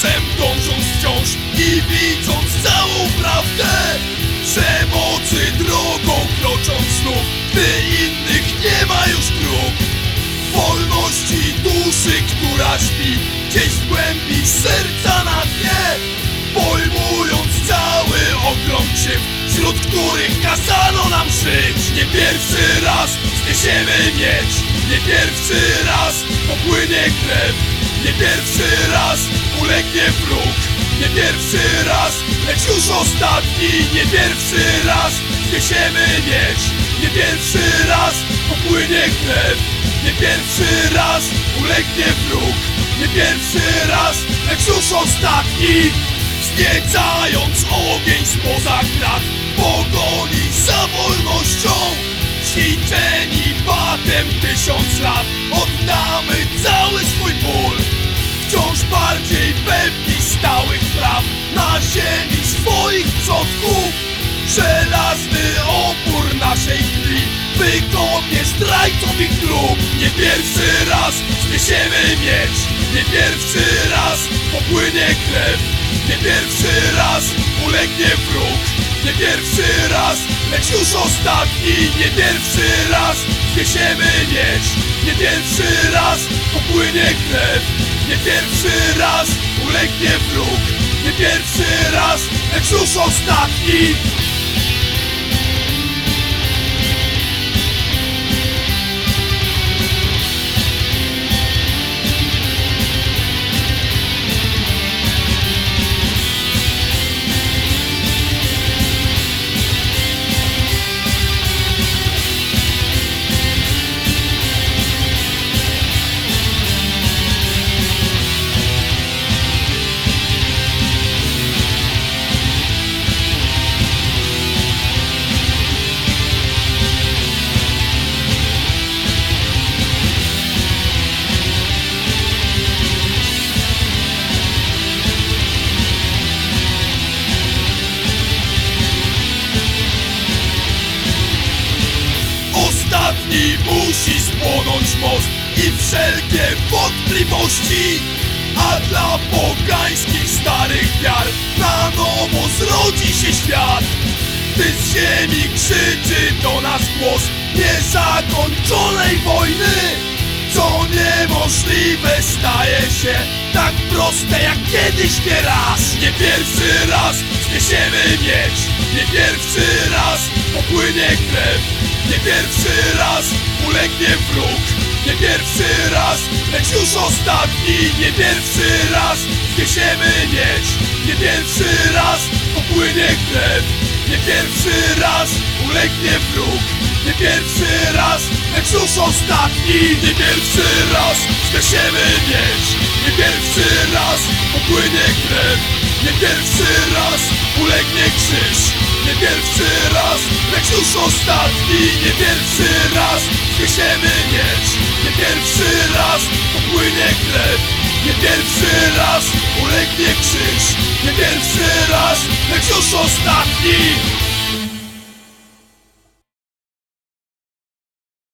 głosem dążąc wciąż i widząc całą prawdę. Przemocy drogą krocząc znów, gdy innych nie ma już dróg. Wolności duszy, która śpi gdzieś w głębi serca na dnie. Pojmując cały ogrom krzywd, wśród których kazano nam żyć. Nie pierwszy raz zniesiemy miecz, nie pierwszy raz popłynie krew Nie pierwszy raz ulegnie wróg, nie pierwszy raz, lecz już ostatni. Nie pierwszy raz zniesiemy miecz, nie pierwszy raz popłynie krew. Nie pierwszy raz ulegnie wróg, nie pierwszy raz, lecz już ostatni. Wzniecając ogień spoza krat Pogoni stałych praw Na ziemi swoich przodków. Żelazny opór naszej krwi Wykopie zdrajców ich grób Nie pierwszy raz zniesiemy miecz Nie pierwszy raz popłynie krew. Nie pierwszy raz ulegnie wróg Nie pierwszy raz, lecz już ostatni. Nie pierwszy raz zniesiemy miecz Nie pierwszy raz popłynie krew. Nie pierwszy raz ulegnie wróg Nie pierwszy raz, lecz już ostatni Ostatni musi spłonąć most i wszelkie wątpliwości A dla pogańskich starych wiar na nowo zrodzi się świat. Gdy z ziemi krzyczy do nas głos niezakończonej wojny Co niemożliwe staje się tak proste jak kiedyś nie raz. Nie pierwszy raz zniesiemy miecz Nie pierwszy raz popłynie krew Nie pierwszy raz ulegnie wróg. Nie pierwszy raz, lecz już ostatni. Nie pierwszy raz zniesiemy miecz. Nie pierwszy raz popłynie krew. Nie pierwszy raz ulegnie wróg. Nie pierwszy raz, lecz już ostatni. Nie pierwszy raz zniesiemy miecz. Nie pierwszy raz popłynie krew Nie pierwszy raz ulegnie krzyż. Nie pierwszy raz, lecz już ostatni. Nie pierwszy raz zniesiemy miecz. Nie pierwszy raz popłynie krew. Nie pierwszy raz ulegnie krzyż. Nie pierwszy raz, lecz już ostatni